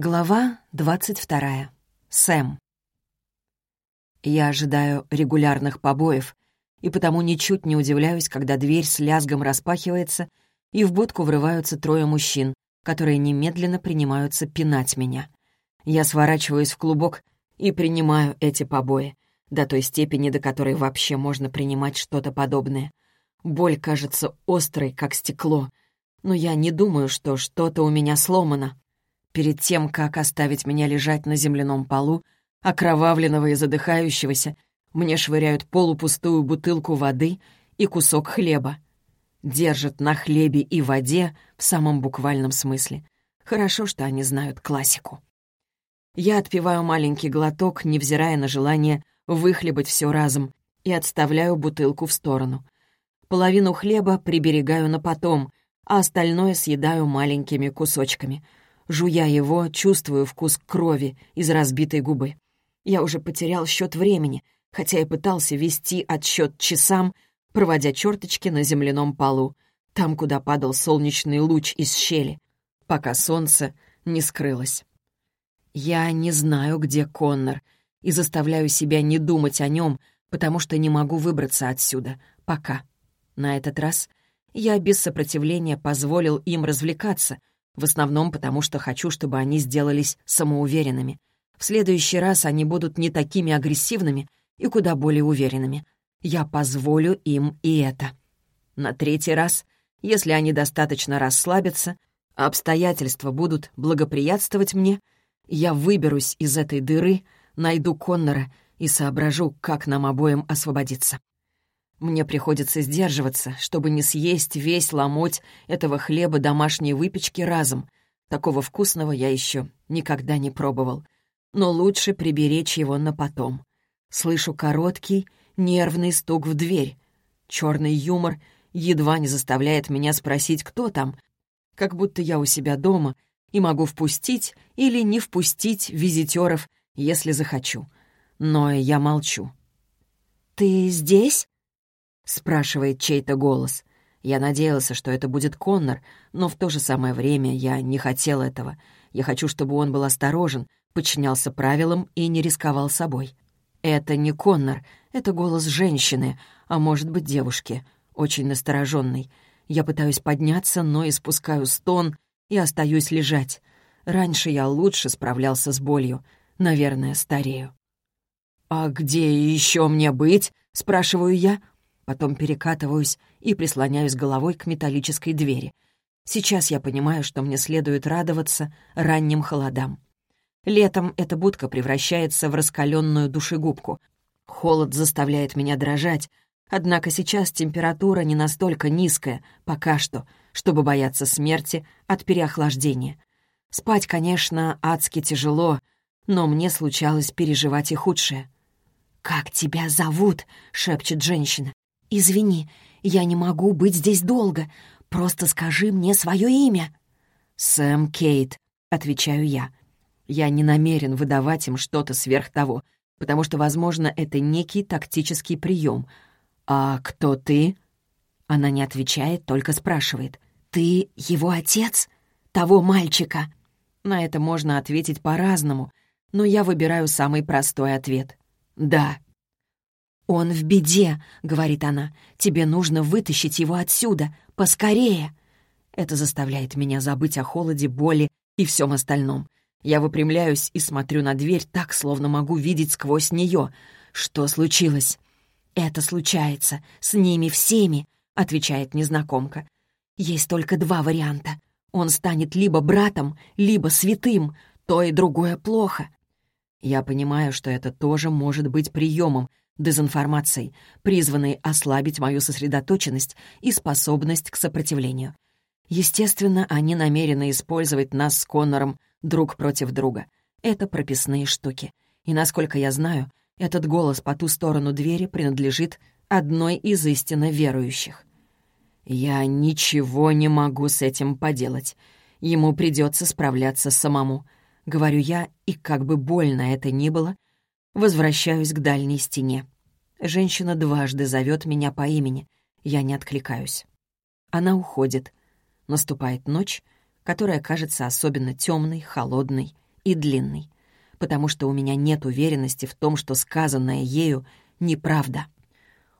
Глава 22. Сэм. Я ожидаю регулярных побоев, и потому ничуть не удивляюсь, когда дверь с лязгом распахивается, и в будку врываются трое мужчин, которые немедленно принимаются пинать меня. Я сворачиваюсь в клубок и принимаю эти побои, до той степени, до которой вообще можно принимать что-то подобное. Боль кажется острой, как стекло, но я не думаю, что что-то у меня сломано. Перед тем, как оставить меня лежать на земляном полу, окровавленного и задыхающегося, мне швыряют полупустую бутылку воды и кусок хлеба. Держат на хлебе и воде в самом буквальном смысле. Хорошо, что они знают классику. Я отпиваю маленький глоток, невзирая на желание выхлебать все разом, и отставляю бутылку в сторону. Половину хлеба приберегаю на потом, а остальное съедаю маленькими кусочками — Жуя его, чувствую вкус крови из разбитой губы. Я уже потерял счет времени, хотя и пытался вести отсчет часам, проводя черточки на земляном полу, там, куда падал солнечный луч из щели, пока солнце не скрылось. Я не знаю, где Коннор, и заставляю себя не думать о нем, потому что не могу выбраться отсюда. Пока. На этот раз я без сопротивления позволил им развлекаться, в основном потому, что хочу, чтобы они сделались самоуверенными. В следующий раз они будут не такими агрессивными и куда более уверенными. Я позволю им и это. На третий раз, если они достаточно расслабятся, а обстоятельства будут благоприятствовать мне, я выберусь из этой дыры, найду Коннора и соображу, как нам обоим освободиться. Мне приходится сдерживаться, чтобы не съесть весь ломоть этого хлеба домашней выпечки разом. Такого вкусного я еще никогда не пробовал. Но лучше приберечь его на потом. Слышу короткий, нервный стук в дверь. Черный юмор едва не заставляет меня спросить, кто там, как будто я у себя дома и могу впустить или не впустить визитеров, если захочу. Но я молчу. «Ты здесь?» — спрашивает чей-то голос. Я надеялся, что это будет Коннор, но в то же самое время я не хотел этого. Я хочу, чтобы он был осторожен, подчинялся правилам и не рисковал собой. Это не Коннор, это голос женщины, а может быть девушки, очень настороженный. Я пытаюсь подняться, но испускаю стон и остаюсь лежать. Раньше я лучше справлялся с болью. Наверное, старею. «А где еще мне быть?» — спрашиваю я. Потом перекатываюсь и прислоняюсь головой к металлической двери. Сейчас я понимаю, что мне следует радоваться ранним холодам. Летом эта будка превращается в раскаленную душегубку. Холод заставляет меня дрожать, однако сейчас температура не настолько низкая, пока что, чтобы бояться смерти от переохлаждения. Спать, конечно, адски тяжело, но мне случалось переживать и худшее. «Как тебя зовут?» — шепчет женщина. «Извини, я не могу быть здесь долго. Просто скажи мне свое имя». «Сэм Кейт», — отвечаю я. Я не намерен выдавать им что-то сверх того, потому что, возможно, это некий тактический прием. «А кто ты?» Она не отвечает, только спрашивает. «Ты его отец? Того мальчика?» На это можно ответить по-разному, но я выбираю самый простой ответ. «Да». «Он в беде», — говорит она. «Тебе нужно вытащить его отсюда. Поскорее!» Это заставляет меня забыть о холоде, боли и всем остальном. Я выпрямляюсь и смотрю на дверь так, словно могу видеть сквозь нее. Что случилось? «Это случается. С ними всеми», — отвечает незнакомка. «Есть только два варианта. Он станет либо братом, либо святым. То и другое плохо». Я понимаю, что это тоже может быть приемом, дезинформацией, призванной ослабить мою сосредоточенность и способность к сопротивлению. Естественно, они намерены использовать нас с Коннором друг против друга. Это прописные штуки. И, насколько я знаю, этот голос по ту сторону двери принадлежит одной из истинно верующих. Я ничего не могу с этим поделать. Ему придется справляться самому. Говорю я, и как бы больно это ни было, Возвращаюсь к дальней стене. Женщина дважды зовет меня по имени. Я не откликаюсь. Она уходит. Наступает ночь, которая кажется особенно темной, холодной, и длинный. Потому что у меня нет уверенности в том, что сказанное ею неправда.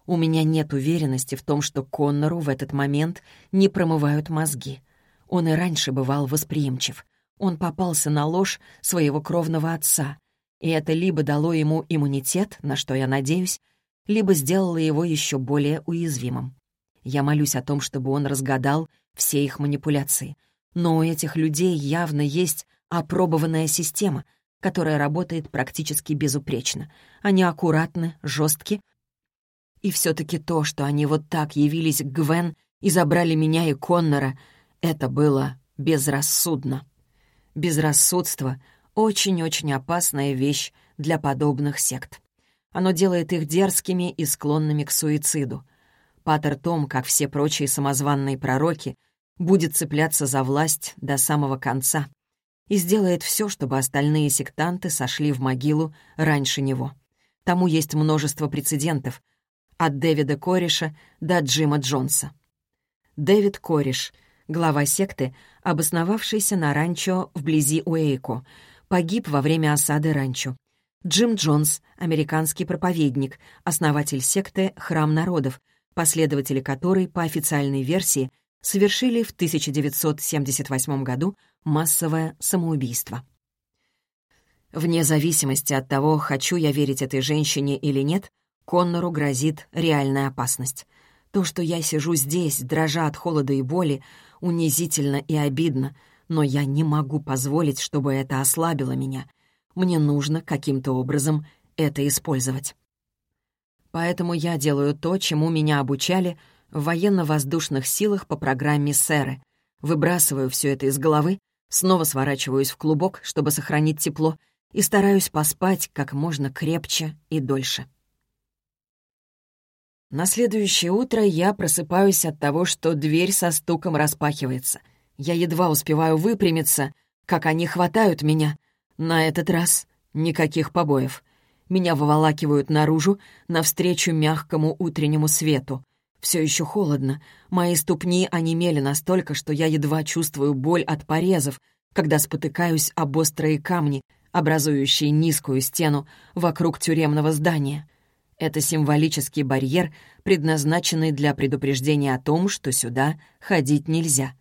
У меня нет уверенности в том, что Коннору в этот момент не промывают мозги. Он и раньше бывал восприимчив. Он попался на ложь своего кровного отца, и это либо дало ему иммунитет, на что я надеюсь, либо сделало его еще более уязвимым. Я молюсь о том, чтобы он разгадал все их манипуляции. Но у этих людей явно есть опробованная система, которая работает практически безупречно. Они аккуратны, жестки, и все-таки то, что они вот так явились к Гвен и забрали меня и Коннора, это было безрассудно. Безрассудство — очень-очень опасная вещь для подобных сект. Оно делает их дерзкими и склонными к суициду. Патер Том, как все прочие самозванные пророки, будет цепляться за власть до самого конца и сделает все, чтобы остальные сектанты сошли в могилу раньше него. Тому есть множество прецедентов — от Дэвида Кореша до Джима Джонса. Дэвид Кореш, глава секты, обосновавшийся на ранчо вблизи Уэйко, погиб во время осады ранчо. Джим Джонс, американский проповедник, основатель секты «Храм народов», последователи которой, по официальной версии, совершили в 1978 году массовое самоубийство. Вне зависимости от того, хочу я верить этой женщине или нет, Коннору грозит реальная опасность. То, что я сижу здесь, дрожа от холода и боли, унизительно и обидно, но я не могу позволить, чтобы это ослабило меня. Мне нужно каким-то образом это использовать. Поэтому я делаю то, чему меня обучали в военно-воздушных силах по программе «Сэры». Выбрасываю все это из головы, снова сворачиваюсь в клубок, чтобы сохранить тепло, и стараюсь поспать как можно крепче и дольше. На следующее утро я просыпаюсь от того, что дверь со стуком распахивается. Я едва успеваю выпрямиться, как они хватают меня. На этот раз никаких побоев. Меня выволакивают наружу, навстречу мягкому утреннему свету. Все еще холодно. Мои ступни онемели настолько, что я едва чувствую боль от порезов, когда спотыкаюсь об острые камни, образующие низкую стену вокруг тюремного здания. Это символический барьер, предназначенный для предупреждения о том, что сюда ходить нельзя.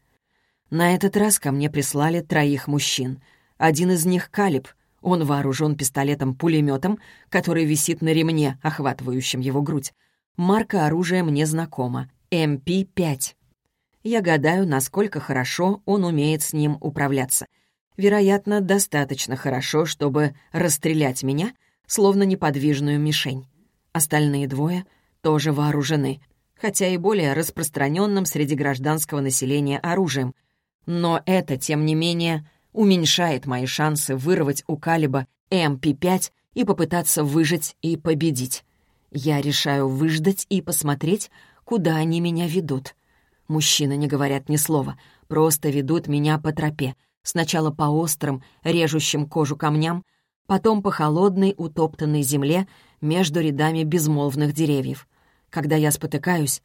На этот раз ко мне прислали троих мужчин. Один из них — Калиб. Он вооружен пистолетом-пулеметом, который висит на ремне, охватывающем его грудь. Марка оружия мне знакома — МП-5. Я гадаю, насколько хорошо он умеет с ним управляться. Вероятно, достаточно хорошо, чтобы расстрелять меня, словно неподвижную мишень. Остальные двое тоже вооружены, хотя и более распространенным среди гражданского населения оружием. Но это, тем не менее, уменьшает мои шансы вырвать у Калиба МП-5 и попытаться выжить и победить. Я решаю выждать и посмотреть, куда они меня ведут. Мужчины не говорят ни слова, просто ведут меня по тропе, сначала по острым, режущим кожу камням, потом по холодной утоптанной земле между рядами безмолвных деревьев. Когда я спотыкаюсь,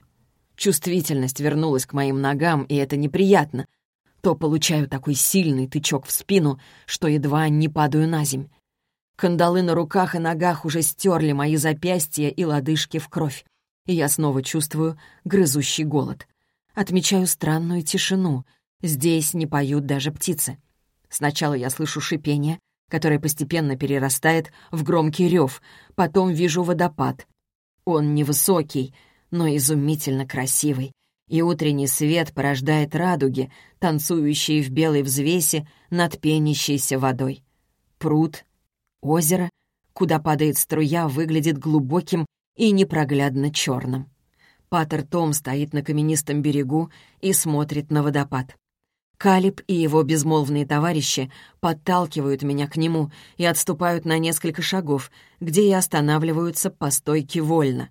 чувствительность вернулась к моим ногам, и это неприятно, то получаю такой сильный тычок в спину, что едва не падаю на земь. Кандалы на руках и ногах уже стерли мои запястья и лодыжки в кровь, и я снова чувствую грызущий голод. Отмечаю странную тишину. Здесь не поют даже птицы. Сначала я слышу шипение — которая постепенно перерастает в громкий рев. Потом вижу водопад. Он невысокий, но изумительно красивый, и утренний свет порождает радуги, танцующие в белой взвесе над пенящейся водой. Пруд, озеро, куда падает струя, выглядит глубоким и непроглядно черным. Патер Том стоит на каменистом берегу и смотрит на водопад. Калиб и его безмолвные товарищи подталкивают меня к нему и отступают на несколько шагов, где и останавливаются по стойке вольно.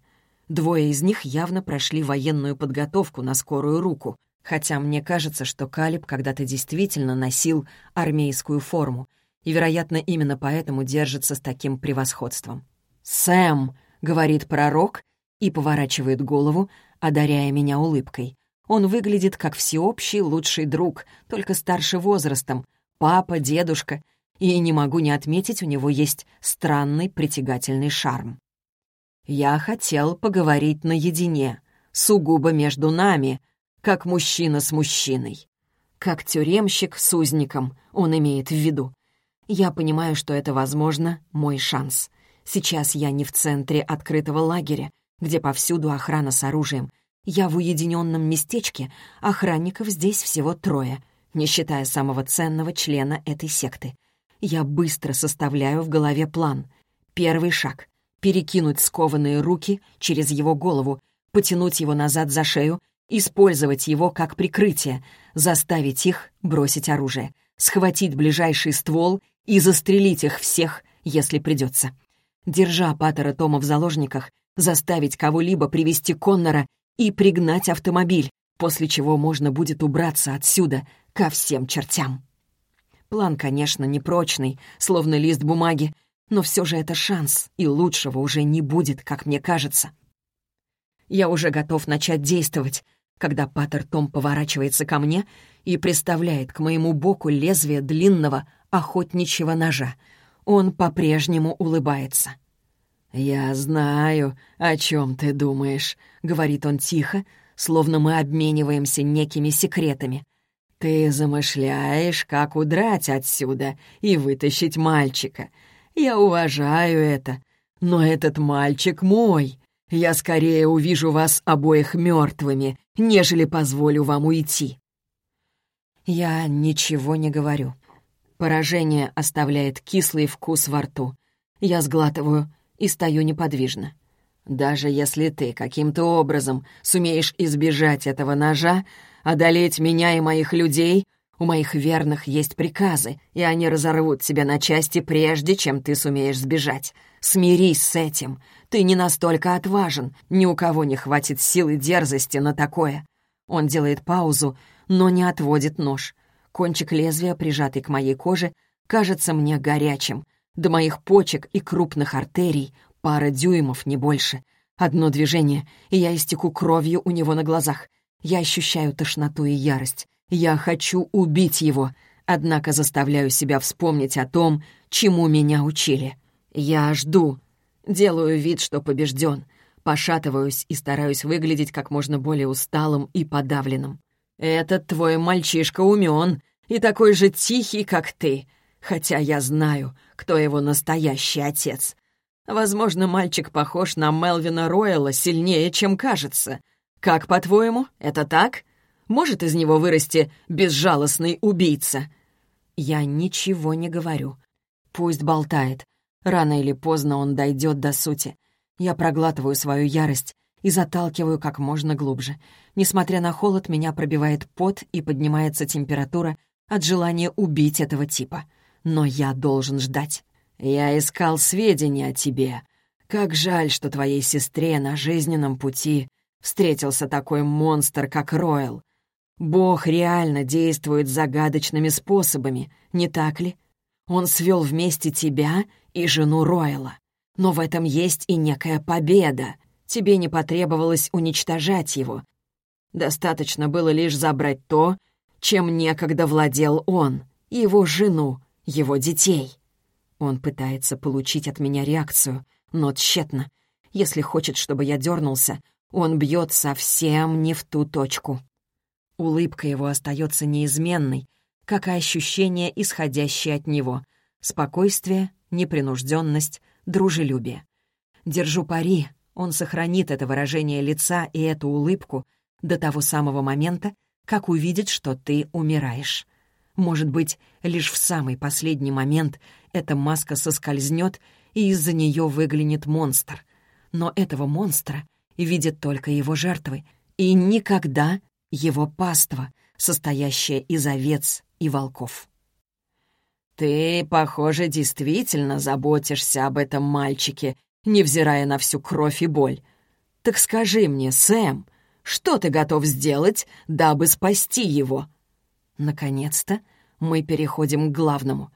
Двое из них явно прошли военную подготовку на скорую руку, хотя мне кажется, что Калиб когда-то действительно носил армейскую форму, и, вероятно, именно поэтому держится с таким превосходством. «Сэм!» — говорит пророк и поворачивает голову, одаряя меня улыбкой. Он выглядит как всеобщий лучший друг, только старше возрастом, папа, дедушка, и не могу не отметить, у него есть странный притягательный шарм. Я хотел поговорить наедине, сугубо между нами, как мужчина с мужчиной. Как тюремщик с узником, он имеет в виду. Я понимаю, что это, возможно, мой шанс. Сейчас я не в центре открытого лагеря, где повсюду охрана с оружием. Я в уединенном местечке, охранников здесь всего трое, не считая самого ценного члена этой секты. Я быстро составляю в голове план. Первый шаг — перекинуть скованные руки через его голову, потянуть его назад за шею, использовать его как прикрытие, заставить их бросить оружие, схватить ближайший ствол и застрелить их всех, если придется. Держа Паттера Тома в заложниках, заставить кого-либо привести Коннора и пригнать автомобиль, после чего можно будет убраться отсюда ко всем чертям. План, конечно, непрочный, словно лист бумаги, но все же это шанс, и лучшего уже не будет, как мне кажется. Я уже готов начать действовать, когда Паттер Том поворачивается ко мне и приставляет к моему боку лезвие длинного охотничьего ножа. Он по-прежнему улыбается. «Я знаю, о чем ты думаешь», — говорит он тихо, словно мы обмениваемся некими секретами. «Ты замышляешь, как удрать отсюда и вытащить мальчика. Я уважаю это, но этот мальчик мой. Я скорее увижу вас обоих мертвыми, нежели позволю вам уйти». Я ничего не говорю. Поражение оставляет кислый вкус во рту. Я сглатываю и стою неподвижно. Даже если ты каким-то образом сумеешь избежать этого ножа, одолеть меня и моих людей, у моих верных есть приказы, и они разорвут тебя на части, прежде чем ты сумеешь сбежать. Смирись с этим. Ты не настолько отважен, ни у кого не хватит силы дерзости на такое. Он делает паузу, но не отводит нож. Кончик лезвия, прижатый к моей коже, кажется мне горячим. До моих почек и крупных артерий пара дюймов, не больше. Одно движение, и я истеку кровью у него на глазах. Я ощущаю тошноту и ярость. Я хочу убить его, однако заставляю себя вспомнить о том, чему меня учили. Я жду. Делаю вид, что побежден. Пошатываюсь и стараюсь выглядеть как можно более усталым и подавленным. «Этот твой мальчишка умен и такой же тихий, как ты, хотя я знаю, кто его настоящий отец. Возможно, мальчик похож на Мелвина Ройла сильнее, чем кажется. Как, по-твоему, это так? Может из него вырасти безжалостный убийца?» Я ничего не говорю. Пусть болтает. Рано или поздно он дойдет до сути. Я проглатываю свою ярость и заталкиваю как можно глубже. Несмотря на холод, меня пробивает пот и поднимается температура от желания убить этого типа. Но я должен ждать. Я искал сведения о тебе. Как жаль, что твоей сестре на жизненном пути встретился такой монстр, как Ройл. Бог реально действует загадочными способами, не так ли? Он свел вместе тебя и жену Ройла. Но в этом есть и некая победа. Тебе не потребовалось уничтожать его. Достаточно было лишь забрать то, чем некогда владел он, его жену, его детей. Он пытается получить от меня реакцию, но тщетно. Если хочет, чтобы я дернулся, он бьет совсем не в ту точку. Улыбка его остается неизменной, как и ощущение, исходящее от него. Спокойствие, непринужденность, дружелюбие. Держу пари, он сохранит это выражение лица и эту улыбку до того самого момента, как увидит, что ты умираешь. Может быть, лишь в самый последний момент эта маска соскользнет, и из-за нее выглянет монстр. Но этого монстра видят только его жертвы, и никогда его паства, состоящая из овец и волков. «Ты, похоже, действительно заботишься об этом мальчике, невзирая на всю кровь и боль. Так скажи мне, Сэм, что ты готов сделать, дабы спасти его?» Наконец-то мы переходим к главному.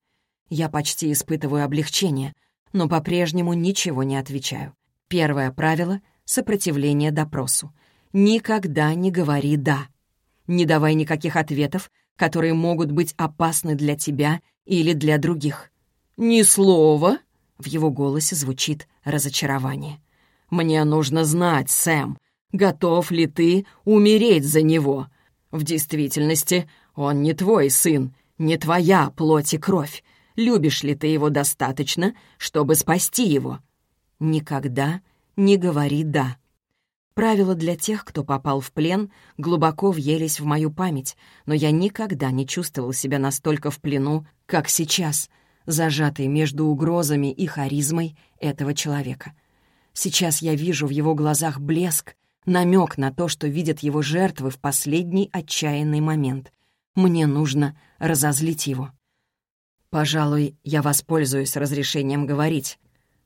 Я почти испытываю облегчение, но по-прежнему ничего не отвечаю. Первое правило — сопротивление допросу. Никогда не говори «да». Не давай никаких ответов, которые могут быть опасны для тебя или для других. «Ни слова!» — в его голосе звучит разочарование. «Мне нужно знать, Сэм, готов ли ты умереть за него? В действительности он не твой сын, не твоя плоть и кровь. Любишь ли ты его достаточно, чтобы спасти его?» «Никогда не говори «да». Правила для тех, кто попал в плен, глубоко въелись в мою память, но я никогда не чувствовал себя настолько в плену, как сейчас, зажатый между угрозами и харизмой этого человека. Сейчас я вижу в его глазах блеск, намек на то, что видят его жертвы в последний отчаянный момент. Мне нужно разозлить его. Пожалуй, я воспользуюсь разрешением говорить,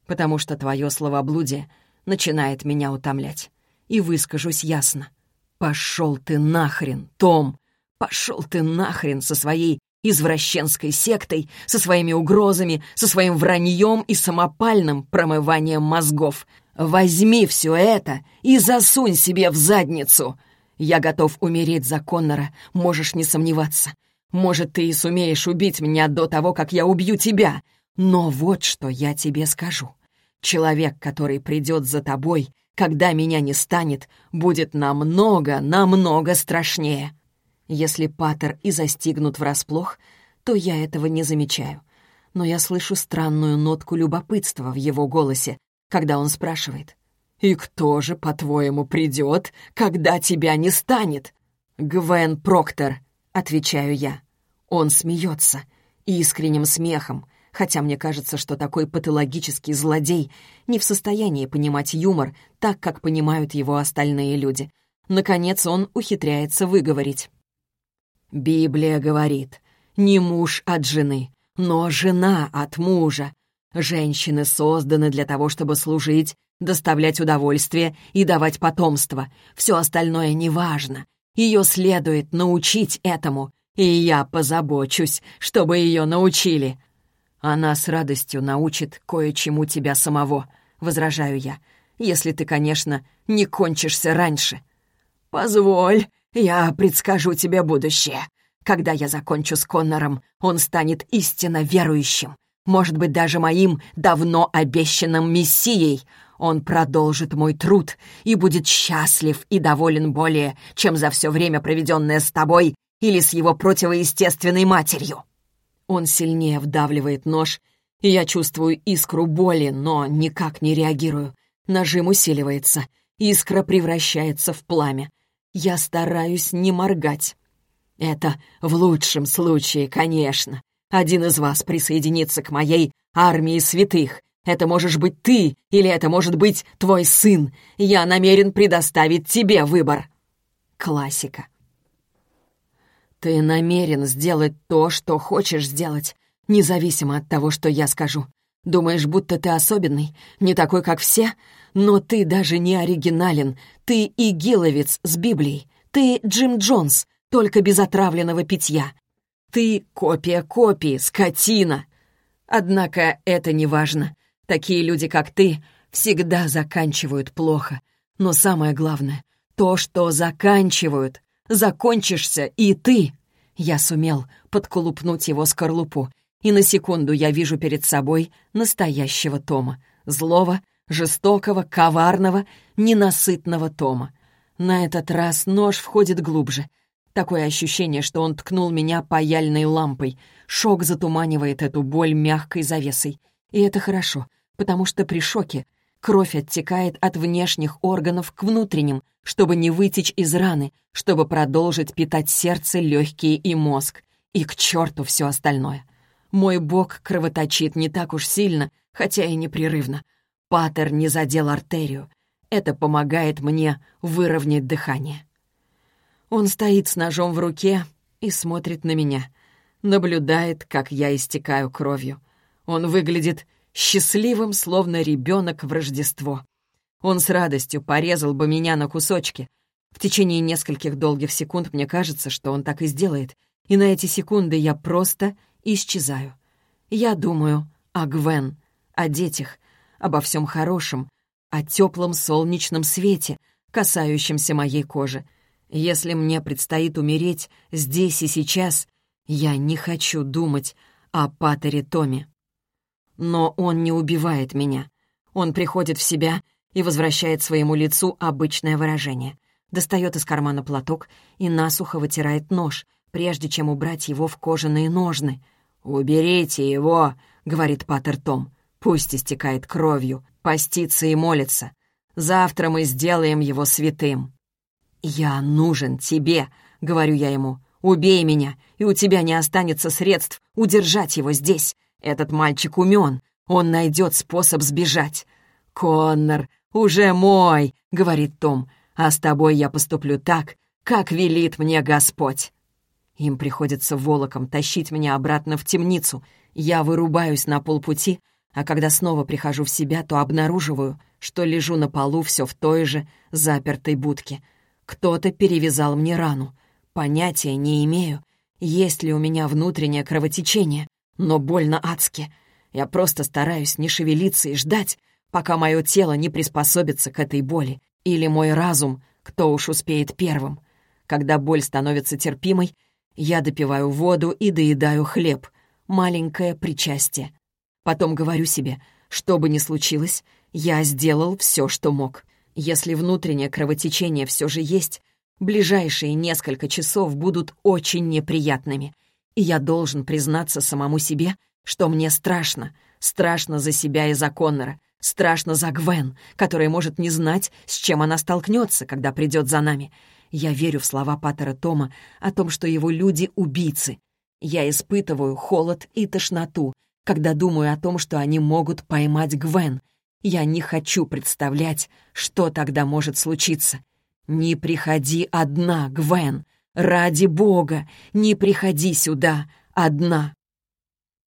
потому что твое словоблудие начинает меня утомлять и выскажусь ясно. «Пошел ты нахрен, Том! Пошел ты нахрен со своей извращенской сектой, со своими угрозами, со своим враньем и самопальным промыванием мозгов. Возьми все это и засунь себе в задницу. Я готов умереть за Коннора, можешь не сомневаться. Может, ты и сумеешь убить меня до того, как я убью тебя. Но вот что я тебе скажу. Человек, который придет за тобой, когда меня не станет, будет намного, намного страшнее. Если Паттер и застигнут врасплох, то я этого не замечаю. Но я слышу странную нотку любопытства в его голосе, когда он спрашивает. «И кто же, по-твоему, придет, когда тебя не станет?» «Гвен Проктор», — отвечаю я. Он смеется, искренним смехом, хотя мне кажется, что такой патологический злодей не в состоянии понимать юмор так, как понимают его остальные люди. Наконец он ухитряется выговорить. «Библия говорит, не муж от жены, но жена от мужа. Женщины созданы для того, чтобы служить, доставлять удовольствие и давать потомство. Все остальное неважно. Ее следует научить этому, и я позабочусь, чтобы ее научили. Она с радостью научит кое-чему тебя самого, возражаю я, если ты, конечно, не кончишься раньше. Позволь, я предскажу тебе будущее. Когда я закончу с Коннором, он станет истинно верующим, может быть, даже моим давно обещанным мессией. Он продолжит мой труд и будет счастлив и доволен более, чем за все время, проведенное с тобой или с его противоестественной матерью. Он сильнее вдавливает нож, и я чувствую искру боли, но никак не реагирую. Нажим усиливается, искра превращается в пламя. Я стараюсь не моргать. Это в лучшем случае, конечно. Один из вас присоединится к моей армии святых. Это можешь быть ты, или это может быть твой сын. Я намерен предоставить тебе выбор. Классика. «Ты намерен сделать то, что хочешь сделать, независимо от того, что я скажу. Думаешь, будто ты особенный, не такой, как все? Но ты даже не оригинален. Ты и Гиловец с Библией. Ты Джим Джонс, только без отравленного питья. Ты копия копии, скотина. Однако это не важно. Такие люди, как ты, всегда заканчивают плохо. Но самое главное — то, что заканчивают, закончишься и ты. Я сумел подколупнуть его скорлупу, и на секунду я вижу перед собой настоящего Тома. Злого, жестокого, коварного, ненасытного Тома. На этот раз нож входит глубже. Такое ощущение, что он ткнул меня паяльной лампой. Шок затуманивает эту боль мягкой завесой. И это хорошо, потому что при шоке Кровь оттекает от внешних органов к внутренним, чтобы не вытечь из раны, чтобы продолжить питать сердце, легкие и мозг. И к черту все остальное. Мой бок кровоточит не так уж сильно, хотя и непрерывно. Патер не задел артерию. Это помогает мне выровнять дыхание. Он стоит с ножом в руке и смотрит на меня. Наблюдает, как я истекаю кровью. Он выглядит счастливым, словно ребенок в Рождество. Он с радостью порезал бы меня на кусочки. В течение нескольких долгих секунд мне кажется, что он так и сделает, и на эти секунды я просто исчезаю. Я думаю о Гвен, о детях, обо всем хорошем, о теплом солнечном свете, касающемся моей кожи. Если мне предстоит умереть здесь и сейчас, я не хочу думать о Патере Томе. Но он не убивает меня. Он приходит в себя и возвращает своему лицу обычное выражение. Достает из кармана платок и насухо вытирает нож, прежде чем убрать его в кожаные ножны. «Уберите его!» — говорит Паттер Том. «Пусть истекает кровью, постится и молится. Завтра мы сделаем его святым». «Я нужен тебе», — говорю я ему. «Убей меня, и у тебя не останется средств удержать его здесь. Этот мальчик умен, он найдет способ сбежать». «Коннор, уже мой», — говорит Том, «а с тобой я поступлю так, как велит мне Господь». Им приходится волоком тащить меня обратно в темницу. Я вырубаюсь на полпути, а когда снова прихожу в себя, то обнаруживаю, что лежу на полу все в той же запертой будке. Кто-то перевязал мне рану. Понятия не имею, есть ли у меня внутреннее кровотечение, но больно адски. Я просто стараюсь не шевелиться и ждать, пока мое тело не приспособится к этой боли, или мой разум, кто уж успеет первым. Когда боль становится терпимой, я допиваю воду и доедаю хлеб. Маленькое причастие. Потом говорю себе, что бы ни случилось, я сделал все, что мог. Если внутреннее кровотечение все же есть, ближайшие несколько часов будут очень неприятными. И я должен признаться самому себе, что мне страшно. Страшно за себя и за Коннора. Страшно за Гвен, которая может не знать, с чем она столкнется, когда придет за нами. Я верю в слова Паттера Тома о том, что его люди — убийцы. Я испытываю холод и тошноту, когда думаю о том, что они могут поймать Гвен. Я не хочу представлять, что тогда может случиться. Не приходи одна, Гвен. Ради бога, не приходи сюда одна.